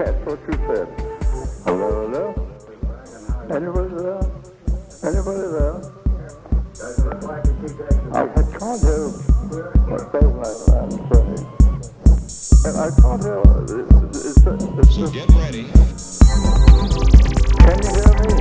catch what you said. Hello, hello? Anybody there? Anybody there? I can't hear what they. And I can't hear. It's, it's, it's, it's, so get ready. Can you hear me?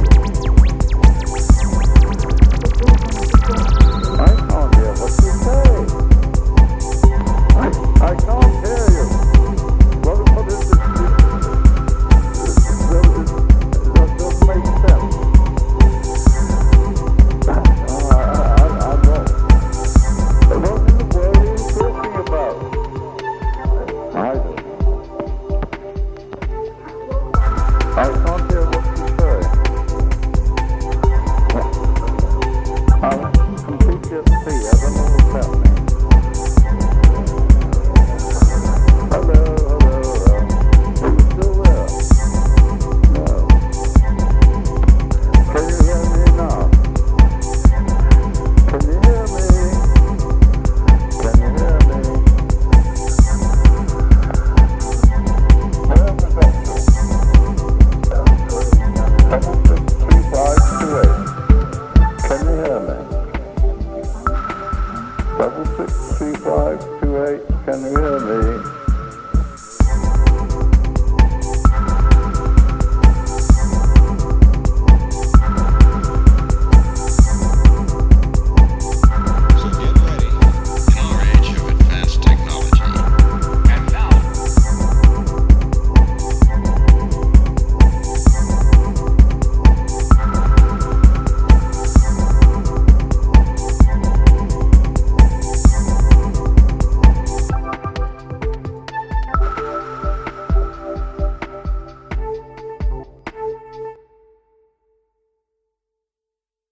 Completely at five two eight. Can you hear me?